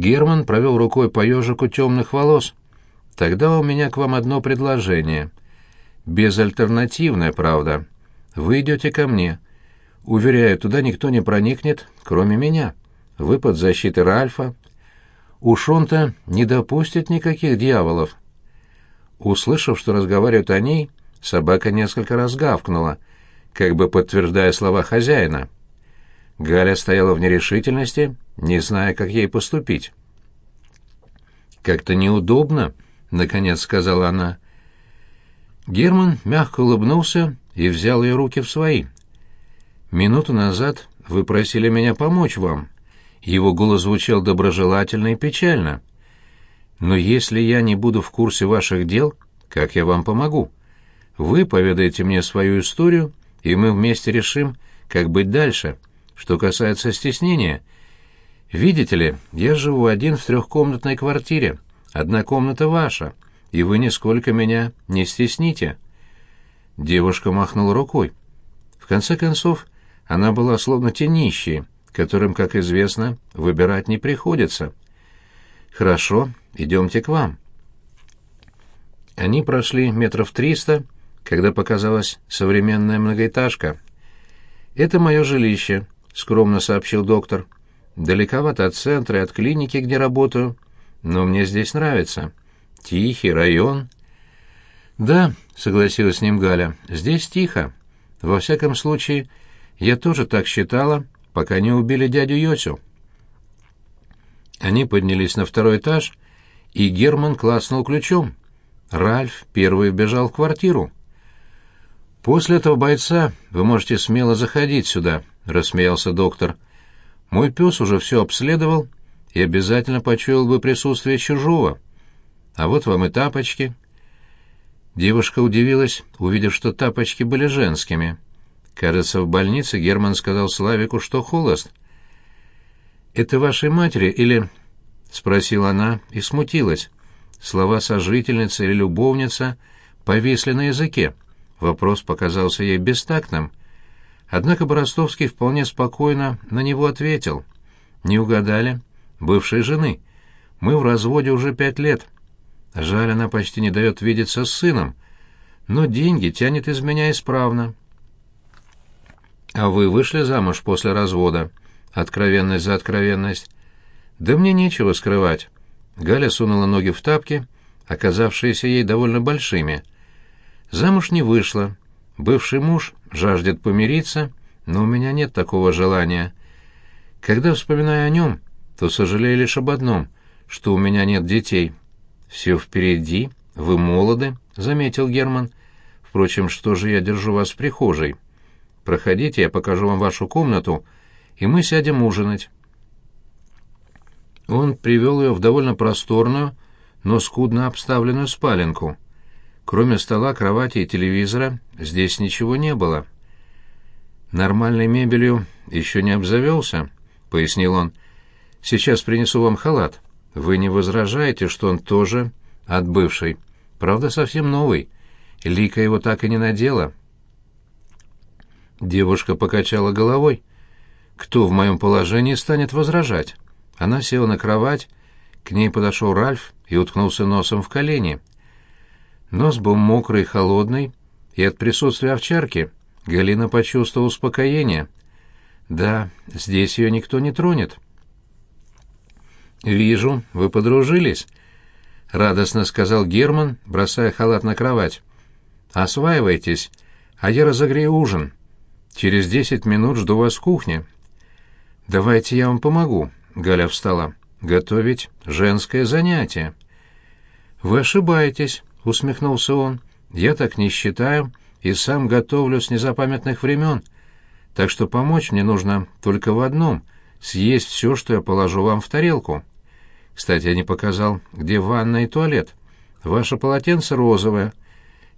Герман провел рукой по ежику темных волос. «Тогда у меня к вам одно предложение. Безальтернативное, правда. Вы идете ко мне. Уверяю, туда никто не проникнет, кроме меня. Вы под защитой Ральфа. Уж он-то не допустит никаких дьяволов». Услышав, что разговаривают о ней, собака несколько раз гавкнула, как бы подтверждая слова хозяина. Галя стояла в нерешительности, не зная, как ей поступить. «Как-то неудобно», — наконец сказала она. Герман мягко улыбнулся и взял ее руки в свои. «Минуту назад вы просили меня помочь вам». Его голос звучал доброжелательно и печально. «Но если я не буду в курсе ваших дел, как я вам помогу? Вы поведаете мне свою историю, и мы вместе решим, как быть дальше». Что касается стеснения, видите ли, я живу один в трехкомнатной квартире, одна комната ваша, и вы нисколько меня не стесните. Девушка махнула рукой. В конце концов, она была словно те которым, как известно, выбирать не приходится. Хорошо, идемте к вам. Они прошли метров триста, когда показалась современная многоэтажка. Это мое жилище, — скромно сообщил доктор. «Далековато от центра и от клиники, где работаю, но мне здесь нравится. Тихий район». «Да», — согласилась с ним Галя, — «здесь тихо. Во всяком случае, я тоже так считала, пока не убили дядю Йосю». Они поднялись на второй этаж, и Герман класснул ключом. Ральф первый вбежал в квартиру. «После этого бойца вы можете смело заходить сюда», — рассмеялся доктор. «Мой пес уже все обследовал и обязательно почуял бы присутствие чужого. А вот вам и тапочки». Девушка удивилась, увидев, что тапочки были женскими. Кажется, в больнице Герман сказал Славику, что холост. «Это вашей матери или...» — спросила она и смутилась. Слова «сожительница» или «любовница» повисли на языке. Вопрос показался ей бестактным. Однако Боростовский вполне спокойно на него ответил. «Не угадали? Бывшей жены. Мы в разводе уже пять лет. Жаль, она почти не дает видеться с сыном, но деньги тянет из меня исправно». «А вы вышли замуж после развода?» Откровенность за откровенность. «Да мне нечего скрывать». Галя сунула ноги в тапки, оказавшиеся ей довольно большими. Замуж не вышла. Бывший муж жаждет помириться, но у меня нет такого желания. Когда вспоминаю о нем, то сожалею лишь об одном, что у меня нет детей. «Все впереди, вы молоды», — заметил Герман. «Впрочем, что же я держу вас в прихожей? Проходите, я покажу вам вашу комнату, и мы сядем ужинать». Он привел ее в довольно просторную, но скудно обставленную спаленку — Кроме стола, кровати и телевизора здесь ничего не было. «Нормальной мебелью еще не обзавелся», — пояснил он. «Сейчас принесу вам халат. Вы не возражаете, что он тоже от бывшей? Правда, совсем новый. Лика его так и не надела». Девушка покачала головой. «Кто в моем положении станет возражать?» Она села на кровать, к ней подошел Ральф и уткнулся носом в колени. Нос был мокрый холодный, и от присутствия овчарки Галина почувствовала успокоение. Да, здесь ее никто не тронет. «Вижу, вы подружились», — радостно сказал Герман, бросая халат на кровать. «Осваивайтесь, а я разогрею ужин. Через десять минут жду вас в кухне». «Давайте я вам помогу», — Галя встала. «Готовить женское занятие». «Вы ошибаетесь», — усмехнулся он. «Я так не считаю и сам готовлю с незапамятных времен. Так что помочь мне нужно только в одном — съесть все, что я положу вам в тарелку. Кстати, я не показал, где ванна и туалет. Ваше полотенце розовое.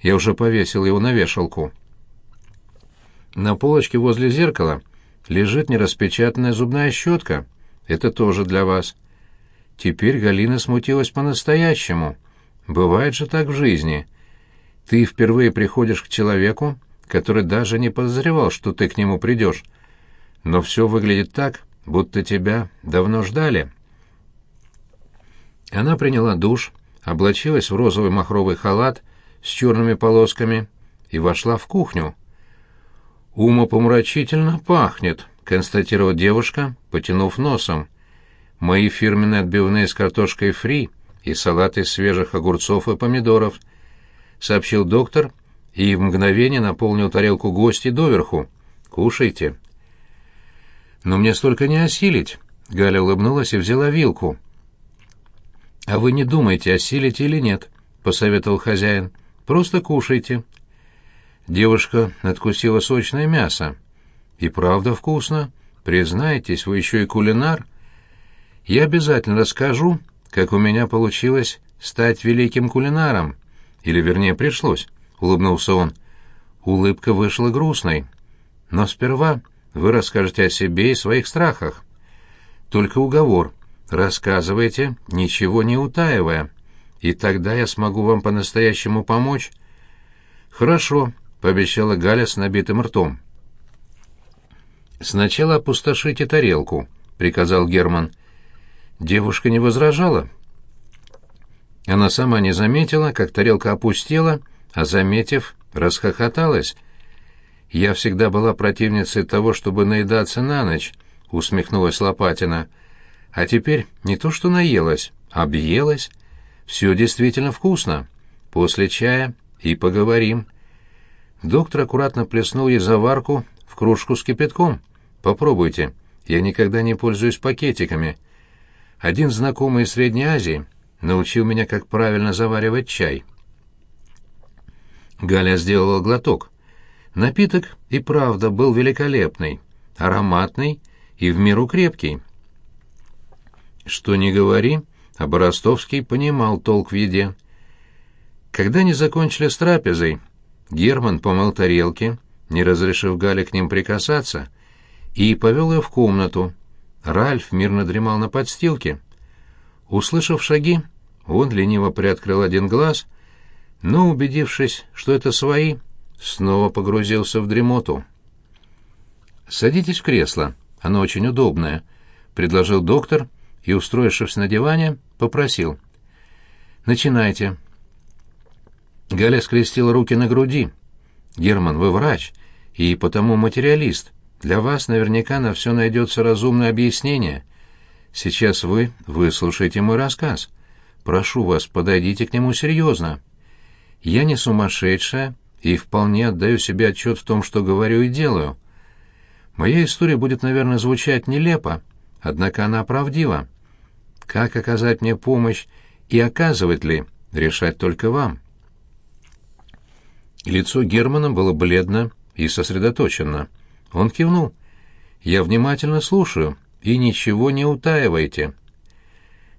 Я уже повесил его на вешалку. На полочке возле зеркала лежит нераспечатанная зубная щетка. Это тоже для вас». Теперь Галина смутилась по-настоящему — Бывает же так в жизни. Ты впервые приходишь к человеку, который даже не подозревал, что ты к нему придешь. Но все выглядит так, будто тебя давно ждали. Она приняла душ, облачилась в розовый махровый халат с черными полосками и вошла в кухню. «Умопомрачительно пахнет», — констатировала девушка, потянув носом. «Мои фирменные отбивные с картошкой фри и салат из свежих огурцов и помидоров», — сообщил доктор и в мгновение наполнил тарелку гостей доверху. «Кушайте». «Но мне столько не осилить», — Галя улыбнулась и взяла вилку. «А вы не думайте, осилите или нет», — посоветовал хозяин. «Просто кушайте». Девушка откусила сочное мясо. «И правда вкусно. Признайтесь, вы еще и кулинар. Я обязательно расскажу, как у меня получилось стать великим кулинаром. Или, вернее, пришлось», — улыбнулся он. Улыбка вышла грустной. «Но сперва вы расскажете о себе и своих страхах. Только уговор. Рассказывайте, ничего не утаивая, и тогда я смогу вам по-настоящему помочь». «Хорошо», пообещала Галя с набитым ртом. «Сначала опустошите тарелку», — приказал Герман. Девушка не возражала. Она сама не заметила, как тарелка опустела, а, заметив, расхохоталась. «Я всегда была противницей того, чтобы наедаться на ночь», — усмехнулась Лопатина. «А теперь не то что наелась, объелась. Все действительно вкусно. После чая и поговорим». Доктор аккуратно плеснул ей заварку в кружку с кипятком. «Попробуйте. Я никогда не пользуюсь пакетиками. Один знакомый из Средней Азии научил меня, как правильно заваривать чай». Галя сделала глоток. Напиток и правда был великолепный, ароматный и в меру крепкий. Что ни говори, а Боростовский понимал толк в еде. Когда они закончили с трапезой, Герман помыл тарелки, не разрешив Гале к ним прикасаться, и повел ее в комнату. Ральф мирно дремал на подстилке. Услышав шаги, он лениво приоткрыл один глаз, но, убедившись, что это свои, снова погрузился в дремоту. «Садитесь в кресло, оно очень удобное», — предложил доктор и, устроившись на диване, попросил. «Начинайте». Галя скрестила руки на груди. «Герман, вы врач, и потому материалист. Для вас наверняка на все найдется разумное объяснение. Сейчас вы выслушайте мой рассказ. Прошу вас, подойдите к нему серьезно. Я не сумасшедшая и вполне отдаю себе отчет в том, что говорю и делаю. Моя история будет, наверное, звучать нелепо, однако она правдива. Как оказать мне помощь и оказывать ли, решать только вам». Лицо Германа было бледно и сосредоточенно. Он кивнул. «Я внимательно слушаю, и ничего не утаивайте».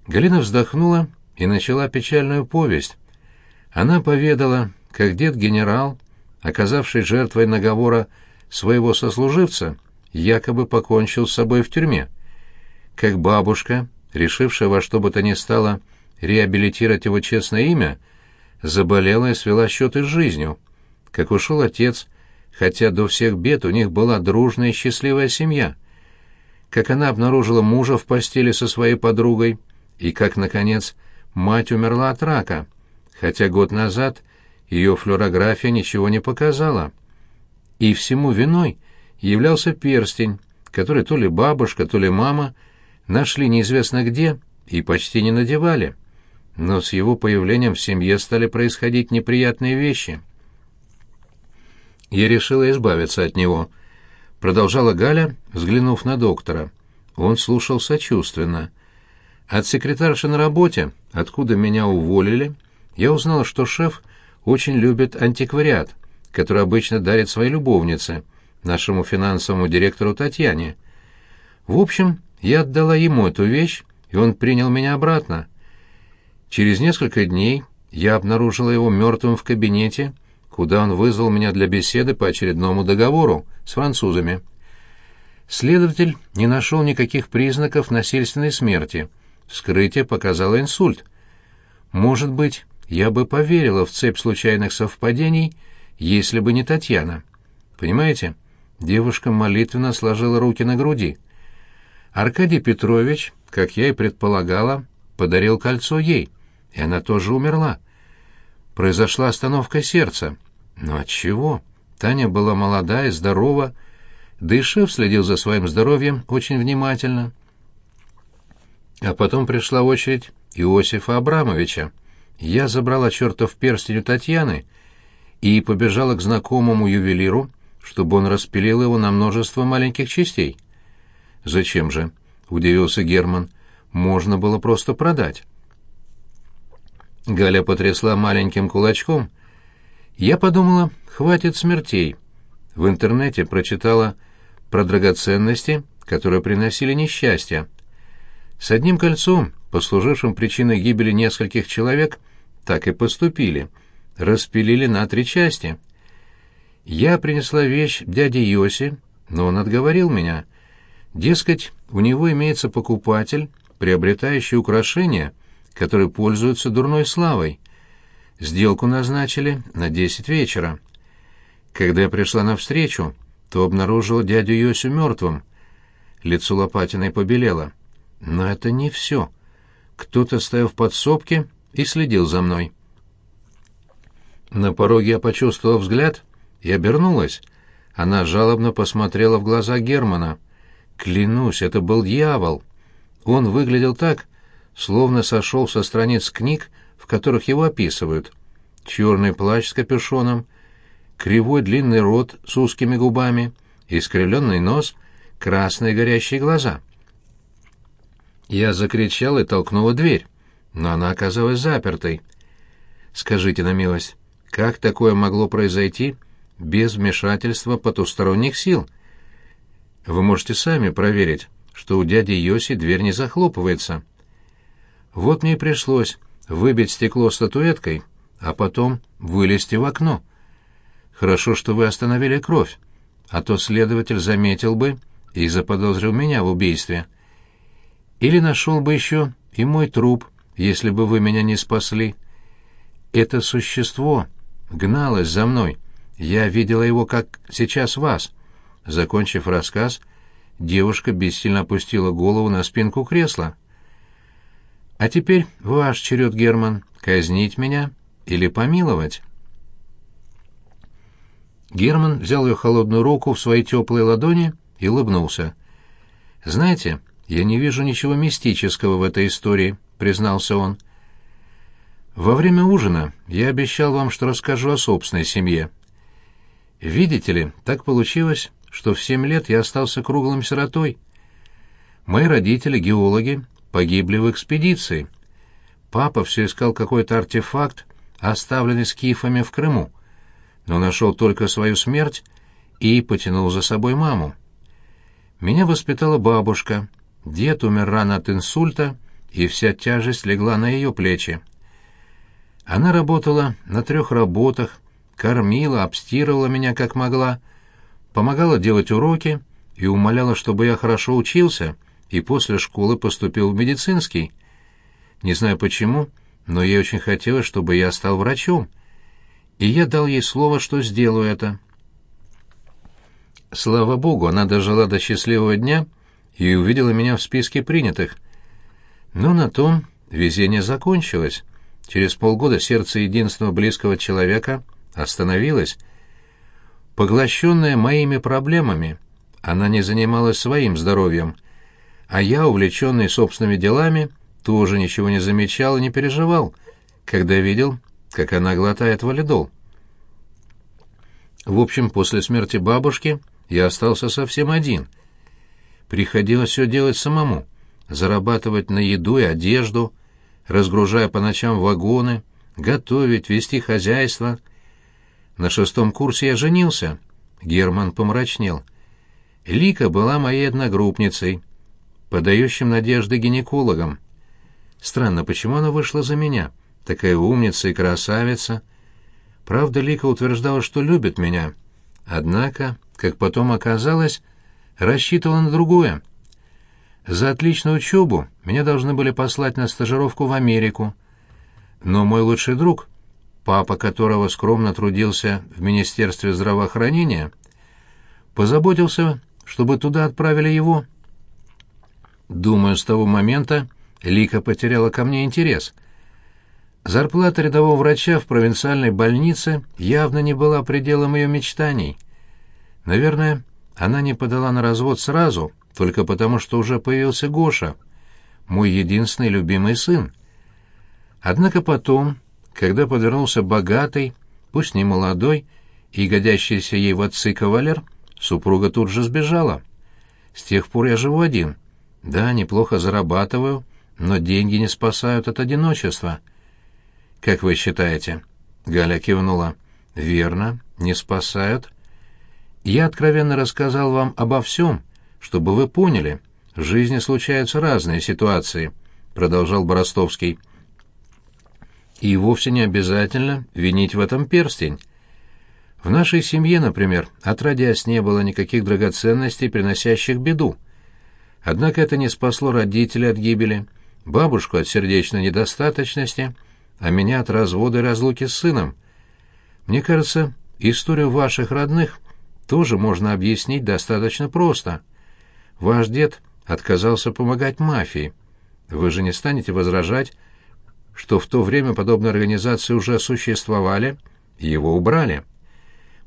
Галина вздохнула и начала печальную повесть. Она поведала, как дед-генерал, оказавший жертвой наговора своего сослуживца, якобы покончил с собой в тюрьме, как бабушка, решившая во что бы то ни стало реабилитировать его честное имя, заболела и свела счеты с жизнью — как ушел отец, хотя до всех бед у них была дружная и счастливая семья, как она обнаружила мужа в постели со своей подругой, и как, наконец, мать умерла от рака, хотя год назад ее флюорография ничего не показала. И всему виной являлся перстень, который то ли бабушка, то ли мама нашли неизвестно где и почти не надевали. Но с его появлением в семье стали происходить неприятные вещи — я решила избавиться от него. Продолжала Галя, взглянув на доктора. Он слушал сочувственно. От секретарши на работе, откуда меня уволили, я узнала, что шеф очень любит антиквариат, который обычно дарит своей любовнице, нашему финансовому директору Татьяне. В общем, я отдала ему эту вещь, и он принял меня обратно. Через несколько дней я обнаружила его мертвым в кабинете, куда он вызвал меня для беседы по очередному договору с французами. Следователь не нашел никаких признаков насильственной смерти. Вскрытие показало инсульт. Может быть, я бы поверила в цепь случайных совпадений, если бы не Татьяна. Понимаете? Девушка молитвенно сложила руки на груди. Аркадий Петрович, как я и предполагала, подарил кольцо ей, и она тоже умерла. Произошла остановка сердца. Но от чего? Таня была молода и здорова, шеф следил за своим здоровьем очень внимательно. А потом пришла очередь Иосифа Абрамовича. Я забрала чертов перстень у Татьяны и побежала к знакомому ювелиру, чтобы он распилил его на множество маленьких частей. «Зачем же?» — удивился Герман. «Можно было просто продать». Галя потрясла маленьким кулачком. Я подумала, хватит смертей. В интернете прочитала про драгоценности, которые приносили несчастье. С одним кольцом, послужившим причиной гибели нескольких человек, так и поступили. Распилили на три части. Я принесла вещь дяде Йоси, но он отговорил меня. Дескать, у него имеется покупатель, приобретающий украшения, которые пользуются дурной славой. Сделку назначили на десять вечера. Когда я пришла навстречу, то обнаружила дядю Йосю мертвым. Лицо Лопатиной побелело. Но это не все. Кто-то стоял в подсобке и следил за мной. На пороге я почувствовала взгляд и обернулась. Она жалобно посмотрела в глаза Германа. Клянусь, это был дьявол. Он выглядел так, словно сошел со страниц книг, в которых его описывают. Черный плащ с капюшоном, кривой длинный рот с узкими губами, искривленный нос, красные горящие глаза. Я закричал и толкнула дверь, но она оказалась запертой. Скажите на милость, как такое могло произойти без вмешательства потусторонних сил? Вы можете сами проверить, что у дяди Йоси дверь не захлопывается. Вот мне и пришлось выбить стекло статуэткой, а потом вылезти в окно. Хорошо, что вы остановили кровь, а то следователь заметил бы и заподозрил меня в убийстве. Или нашел бы еще и мой труп, если бы вы меня не спасли. Это существо гналось за мной. Я видела его, как сейчас вас. Закончив рассказ, девушка бессильно опустила голову на спинку кресла. А теперь ваш черед, Герман, казнить меня или помиловать. Герман взял ее холодную руку в свои теплые ладони и улыбнулся. «Знаете, я не вижу ничего мистического в этой истории», — признался он. «Во время ужина я обещал вам, что расскажу о собственной семье. Видите ли, так получилось, что в семь лет я остался круглым сиротой. Мои родители, геологи, погибли в экспедиции. Папа все искал какой-то артефакт, оставленный скифами в Крыму, но нашел только свою смерть и потянул за собой маму. Меня воспитала бабушка, дед умер рано от инсульта, и вся тяжесть легла на ее плечи. Она работала на трех работах, кормила, обстирывала меня как могла, помогала делать уроки и умоляла, чтобы я хорошо учился и после школы поступил в медицинский. Не знаю почему, но ей очень хотелось, чтобы я стал врачом, и я дал ей слово, что сделаю это. Слава богу, она дожила до счастливого дня и увидела меня в списке принятых. Но на том везение закончилось. Через полгода сердце единственного близкого человека остановилось. Поглощенная моими проблемами, она не занималась своим здоровьем, а я, увлеченный собственными делами, тоже ничего не замечал и не переживал, когда видел, как она глотает валидол. В общем, после смерти бабушки я остался совсем один. Приходилось все делать самому, зарабатывать на еду и одежду, разгружая по ночам вагоны, готовить, вести хозяйство. На шестом курсе я женился. Герман помрачнел. Лика была моей одногруппницей — подающим надежды гинекологам. Странно, почему она вышла за меня? Такая умница и красавица. Правда, Лика утверждала, что любит меня. Однако, как потом оказалось, рассчитывала на другое. За отличную учебу меня должны были послать на стажировку в Америку. Но мой лучший друг, папа которого скромно трудился в Министерстве здравоохранения, позаботился, чтобы туда отправили его. Думаю, с того момента Лика потеряла ко мне интерес. Зарплата рядового врача в провинциальной больнице явно не была пределом ее мечтаний. Наверное, она не подала на развод сразу, только потому, что уже появился Гоша, мой единственный любимый сын. Однако потом, когда подвернулся богатый, пусть не молодой, и годящийся ей в отцы кавалер, супруга тут же сбежала. С тех пор я живу один. Да, неплохо зарабатываю, но деньги не спасают от одиночества. Как вы считаете? Галя кивнула. Верно, не спасают. Я откровенно рассказал вам обо всем, чтобы вы поняли. В жизни случаются разные ситуации, продолжал Боростовский. И вовсе не обязательно винить в этом перстень. В нашей семье, например, отродясь не было никаких драгоценностей, приносящих беду. Однако это не спасло родителей от гибели, бабушку от сердечной недостаточности, а меня от развода и разлуки с сыном. Мне кажется, историю ваших родных тоже можно объяснить достаточно просто. Ваш дед отказался помогать мафии. Вы же не станете возражать, что в то время подобные организации уже существовали, и его убрали.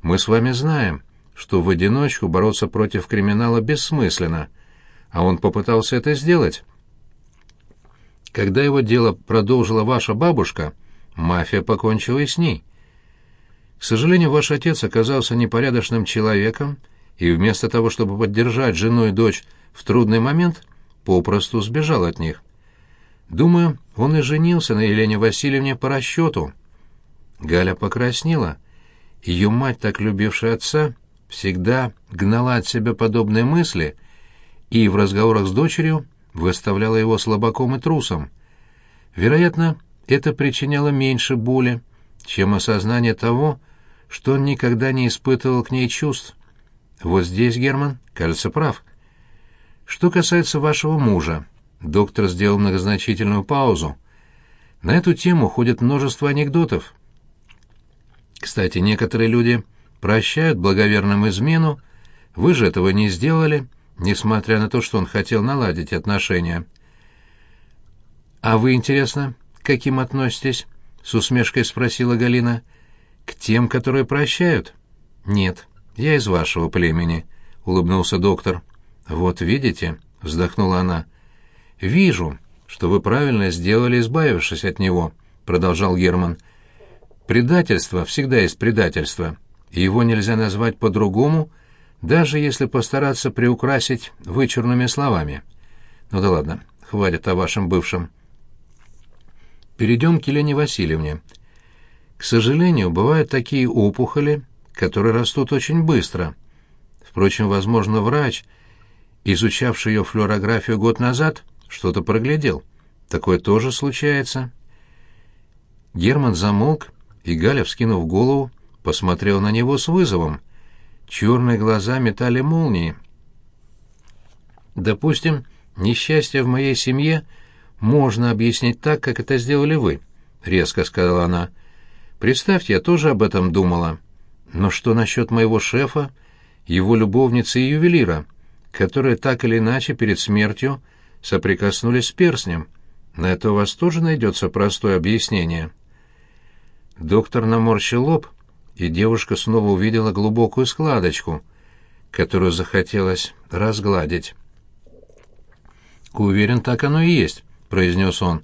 Мы с вами знаем, что в одиночку бороться против криминала бессмысленно, а он попытался это сделать. Когда его дело продолжила ваша бабушка, мафия покончила и с ней. К сожалению, ваш отец оказался непорядочным человеком и вместо того, чтобы поддержать жену и дочь в трудный момент, попросту сбежал от них. Думаю, он и женился на Елене Васильевне по расчету. Галя покраснела. Ее мать, так любившая отца, всегда гнала от себя подобные мысли и в разговорах с дочерью выставляла его слабаком и трусом. Вероятно, это причиняло меньше боли, чем осознание того, что он никогда не испытывал к ней чувств. Вот здесь Герман, кажется, прав. Что касается вашего мужа, доктор сделал многозначительную паузу. На эту тему ходит множество анекдотов. Кстати, некоторые люди прощают благоверным измену, вы же этого не сделали, несмотря на то, что он хотел наладить отношения. «А вы, интересно, к каким относитесь?» — с усмешкой спросила Галина. «К тем, которые прощают?» «Нет, я из вашего племени», — улыбнулся доктор. «Вот видите», — вздохнула она. «Вижу, что вы правильно сделали, избавившись от него», — продолжал Герман. «Предательство всегда есть предательство, его нельзя назвать по-другому, даже если постараться приукрасить вычурными словами. Ну да ладно, хватит о вашем бывшем. Перейдем к Елене Васильевне. К сожалению, бывают такие опухоли, которые растут очень быстро. Впрочем, возможно, врач, изучавший ее флюорографию год назад, что-то проглядел. Такое тоже случается. Герман замолк, и Галя, вскинув голову, посмотрел на него с вызовом. Черные глаза метали молнии. «Допустим, несчастье в моей семье можно объяснить так, как это сделали вы», — резко сказала она. «Представьте, я тоже об этом думала. Но что насчет моего шефа, его любовницы и ювелира, которые так или иначе перед смертью соприкоснулись с перстнем? На это у вас тоже найдется простое объяснение». Доктор наморщил лоб, и девушка снова увидела глубокую складочку, которую захотелось разгладить. «Уверен, так оно и есть», — произнес он.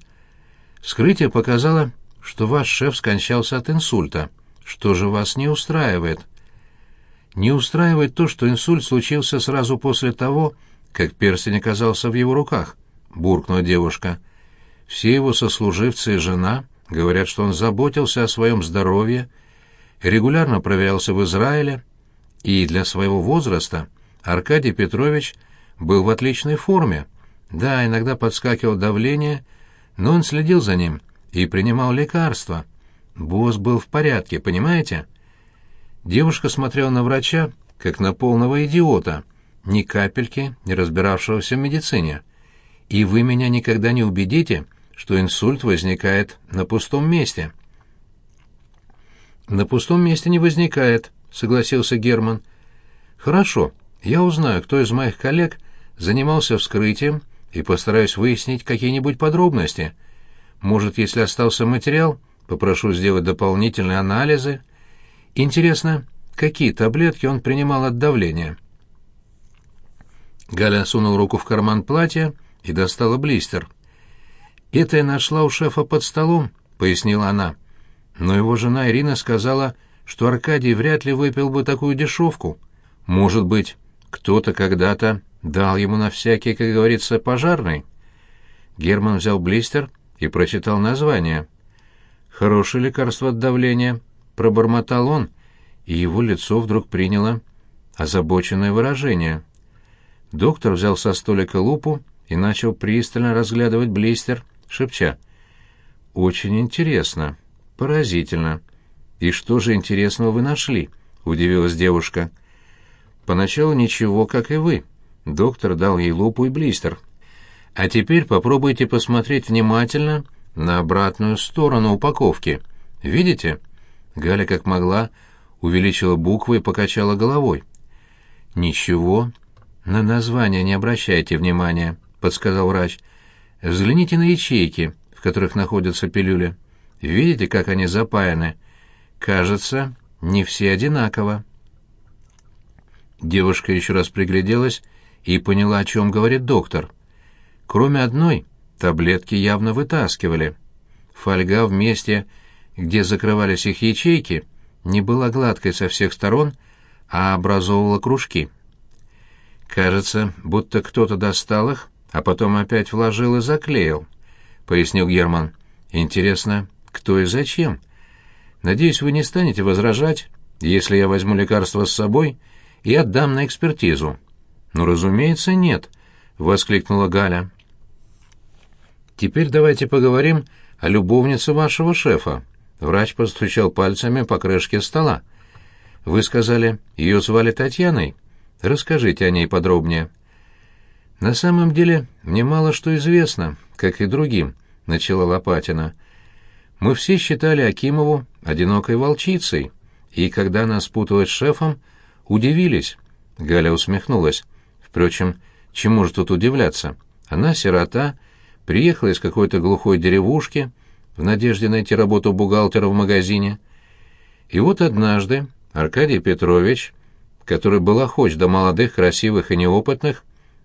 «Вскрытие показало, что ваш шеф скончался от инсульта. Что же вас не устраивает?» «Не устраивает то, что инсульт случился сразу после того, как перстень оказался в его руках», — буркнула девушка. «Все его сослуживцы и жена говорят, что он заботился о своем здоровье, регулярно проверялся в Израиле, и для своего возраста Аркадий Петрович был в отличной форме. Да, иногда подскакивало давление, но он следил за ним и принимал лекарства. Босс был в порядке, понимаете? Девушка смотрела на врача, как на полного идиота, ни капельки не разбиравшегося в медицине. И вы меня никогда не убедите, что инсульт возникает на пустом месте. На пустом месте не возникает, согласился Герман. Хорошо, я узнаю, кто из моих коллег занимался вскрытием и постараюсь выяснить какие-нибудь подробности. Может, если остался материал, попрошу сделать дополнительные анализы. Интересно, какие таблетки он принимал от давления?» Галя сунул руку в карман платья и достала блистер. «Это я нашла у шефа под столом», — пояснила она. «Но его жена Ирина сказала, что Аркадий вряд ли выпил бы такую дешевку. Может быть, кто-то когда-то дал ему на всякий, как говорится, пожарный». Герман взял блистер и прочитал название. «Хорошее лекарство от давления», — пробормотал он, и его лицо вдруг приняло озабоченное выражение. Доктор взял со столика лупу и начал пристально разглядывать блистер, шепча. «Очень интересно. Поразительно. И что же интересного вы нашли?» — удивилась девушка. «Поначалу ничего, как и вы». Доктор дал ей лупу и блистер. «А теперь попробуйте посмотреть внимательно на обратную сторону упаковки. Видите?» Галя, как могла, увеличила буквы и покачала головой. «Ничего, «На название не обращайте внимания», — подсказал врач. «Взгляните на ячейки, в которых находятся пилюли. Видите, как они запаяны? Кажется, не все одинаково». Девушка еще раз пригляделась и поняла, о чем говорит доктор. Кроме одной, таблетки явно вытаскивали. Фольга в месте, где закрывались их ячейки, не была гладкой со всех сторон, а образовывала кружки. Кажется, будто кто-то достал их, а потом опять вложил и заклеил, пояснил Герман. Интересно, кто и зачем? Надеюсь, вы не станете возражать, если я возьму лекарство с собой и отдам на экспертизу. Ну, разумеется, нет, воскликнула Галя. Теперь давайте поговорим о любовнице вашего шефа. Врач постучал пальцами по крышке стола. Вы сказали, ее звали Татьяной? Расскажите о ней подробнее. На самом деле, мне мало что известно, как и другим, начала Лопатина. Мы все считали Акимову одинокой волчицей, и когда нас спуталась с шефом, удивились. Галя усмехнулась. Впрочем, чему же тут удивляться? Она сирота, приехала из какой-то глухой деревушки в надежде найти работу бухгалтера в магазине. И вот однажды Аркадий Петрович который был охоч до молодых, красивых и неопытных,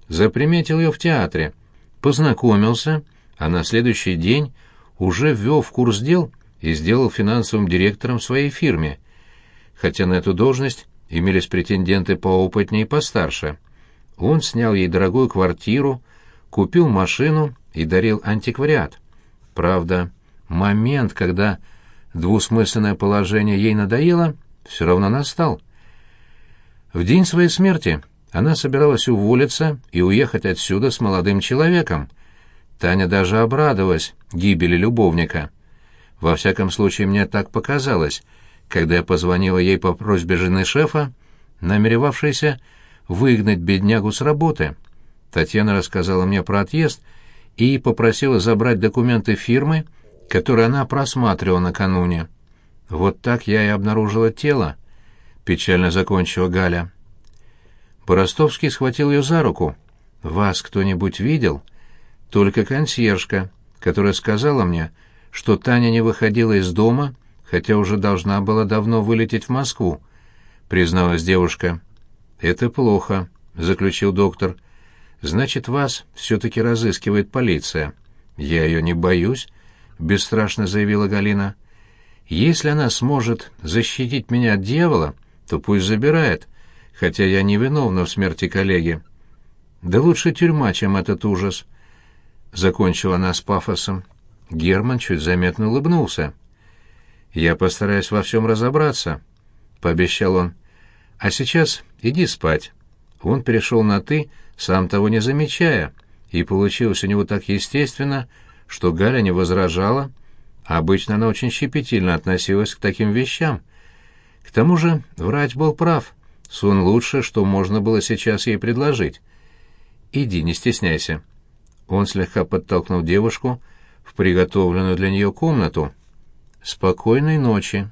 заприметил ее в театре, познакомился, а на следующий день уже ввел в курс дел и сделал финансовым директором своей фирме, хотя на эту должность имелись претенденты поопытнее и постарше. Он снял ей дорогую квартиру, купил машину и дарил антиквариат. Правда, момент, когда двусмысленное положение ей надоело, все равно настал. В день своей смерти она собиралась уволиться и уехать отсюда с молодым человеком. Таня даже обрадовалась гибели любовника. Во всяком случае, мне так показалось, когда я позвонила ей по просьбе жены шефа, намеревавшейся выгнать беднягу с работы. Татьяна рассказала мне про отъезд и попросила забрать документы фирмы, которые она просматривала накануне. Вот так я и обнаружила тело печально закончила Галя. Поростовский схватил ее за руку. «Вас кто-нибудь видел?» «Только консьержка, которая сказала мне, что Таня не выходила из дома, хотя уже должна была давно вылететь в Москву», — призналась девушка. «Это плохо», — заключил доктор. «Значит, вас все-таки разыскивает полиция». «Я ее не боюсь», — бесстрашно заявила Галина. «Если она сможет защитить меня от дьявола...» то пусть забирает, хотя я не виновна в смерти коллеги. Да лучше тюрьма, чем этот ужас. Закончила она с пафосом. Герман чуть заметно улыбнулся. «Я постараюсь во всем разобраться», — пообещал он. «А сейчас иди спать». Он перешел на «ты», сам того не замечая, и получилось у него так естественно, что Галя не возражала, обычно она очень щепетильно относилась к таким вещам. К тому же врач был прав. Сон лучше, что можно было сейчас ей предложить. «Иди, не стесняйся». Он слегка подтолкнул девушку в приготовленную для нее комнату. «Спокойной ночи».